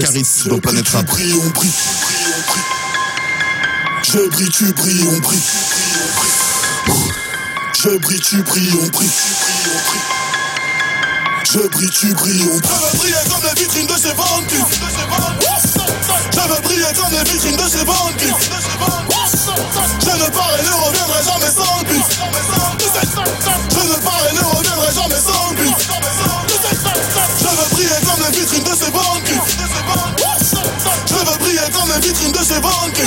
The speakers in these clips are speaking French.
Caris dans Planète Rap. brille, on brille. Je brille, tu brilles, on brille. Je brille, tu brilles, on brille. Je brille, tu brilles, on brille. Je veux briller comme les vitrines de chez Vanty. De ces banques.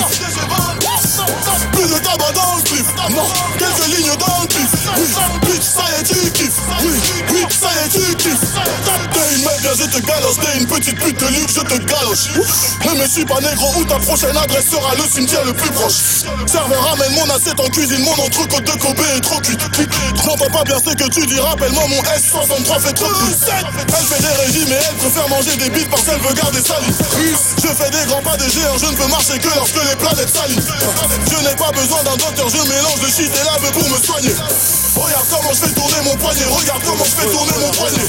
Plus de tabac dans le pif. Non, quelques lignes dans le pif. Oui, bitch, ça y est, tu kiffes. Oui, oui, ça y est, tu kiffes. Une je te galoche. T'es une petite pute de luxe, je te galoche. Ne me suis pas négro ou ta prochaine adresse sera le cimetière le plus proche. Serveur, ramène mon assiette en cuisine. Mon entrecôte de Kobe est trop cuite. J'entends pas bien ce que tu dis. Rappelle-moi mon S63 fait trop plus. Elle fait des régimes et elle préfère manger des bites parce qu'elle veut garder sa. Je fais des grands pas de géant, je ne peux marcher que lorsque les planètes s'alignent. Je n'ai pas besoin d'un docteur, je mélange de shit et lave pour me soigner. Regarde comment je fais tourner mon poignet, regarde comment je fais tourner mon poignet.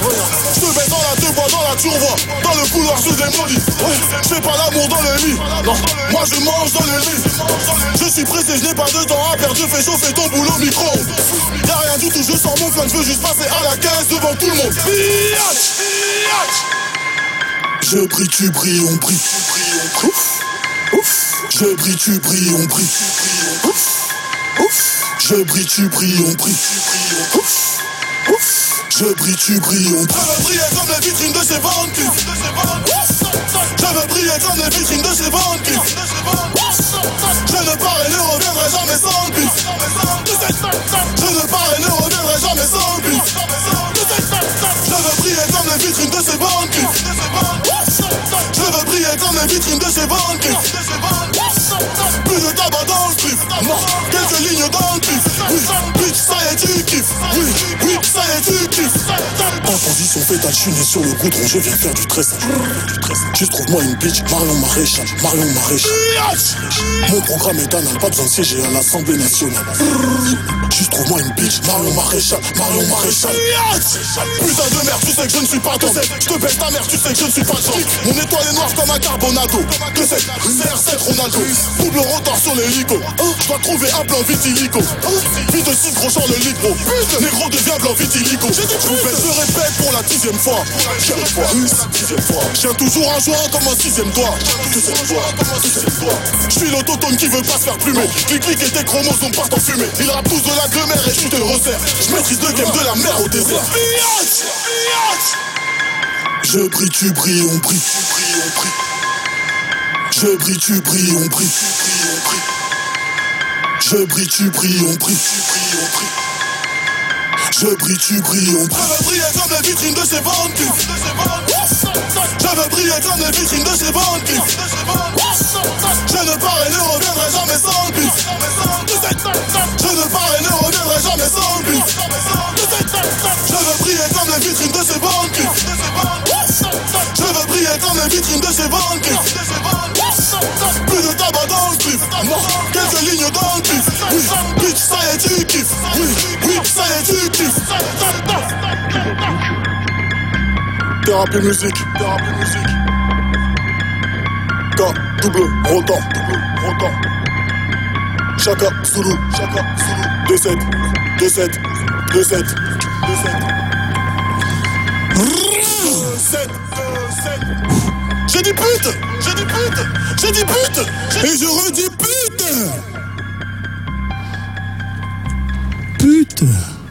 Je mets dans la dans la tourvoie, dans le couloir je démolis. Je fais pas l'amour dans le lit, moi je mange dans le lit. Je suis pressé, je n'ai pas de temps à perdre, je fais chauffer ton boulot micro. Y'a rien du tout, je sors mon flingue, je veux juste passer à la caisse devant tout le monde. Je brille, tu brilles, on brille. Ouf, ouf. Je brille, tu brilles, on brille. Ouf, ouf. Je brille, tu brilles, on. Ouf, ouf. Je brille, tu brilles, on. Je veux briller comme les vitrines de chez Vanty. Je veux briller comme les vitrines de chez Vanty. Je ne pars et ne reviendrai jamais sans bif. Je ne pars et ne reviendrai jamais sans bif. Je veux briller comme les vitrines de chez Vanty. Je veux briller comme les vitrines de chez Vanty. Plus de tabac dans le. Je suis né sur le goudron, je viens faire du tressage. Juste trouve-moi une bitch, Marion Maréchal, Marion Maréchal. Mon programme est anal, pas besoin de siéger à l'Assemblée nationale. Juste trouve-moi une bitch, Marion Maréchal, Marion Maréchal. Putain de merde, tu sais que je ne suis pas ton Je te baisse ta mère, tu sais que je ne suis pas ton Mon étoile est noire comme un carbonado. Que c'est? CR7 Ronaldo. Double rotor sur l'hélico. Je dois trouver un plan vitiligo. Vite aussi crochant le libro. Négro devient blanc vitiligo. Je je répète pour la fois. Dixième fois. Je viens toujours un joint comme un sixième doigt. Je suis l'autotone qui veut pas se faire plumer. Clic clic et tes chromosomes partent en fumée. Rappent tous de la grammaire et je te resserre. Je maîtrise le game de la mer au désert. Je brille, tu brilles, on brille. Je brille, tu brilles, on brille. Je brille, tu brilles, on brille. Je brille, tu brilles, on brille. Je veux briller comme les vitrines de chez Vanty. Je veux briller comme les vitrines de chez Vanty. Je ne pars et ne reviendrai jamais sans bif. Je ne pars et ne reviendrai jamais sans bif. Je veux briller comme les vitrines de chez Vanty. Je veux briller comme les vitrines de chez Vanty. Plus de tabac dans le quelques lignes Thérapie musique, thérapie musique. K, double, rotant, double, rotant. Chaka, Zulu, Chaka, Zulu. 2-7, 2-7, 2-7, 2-7. 7, 7. J'ai dit pute J'ai dit pute J'ai dit pute Et je redis pute Pute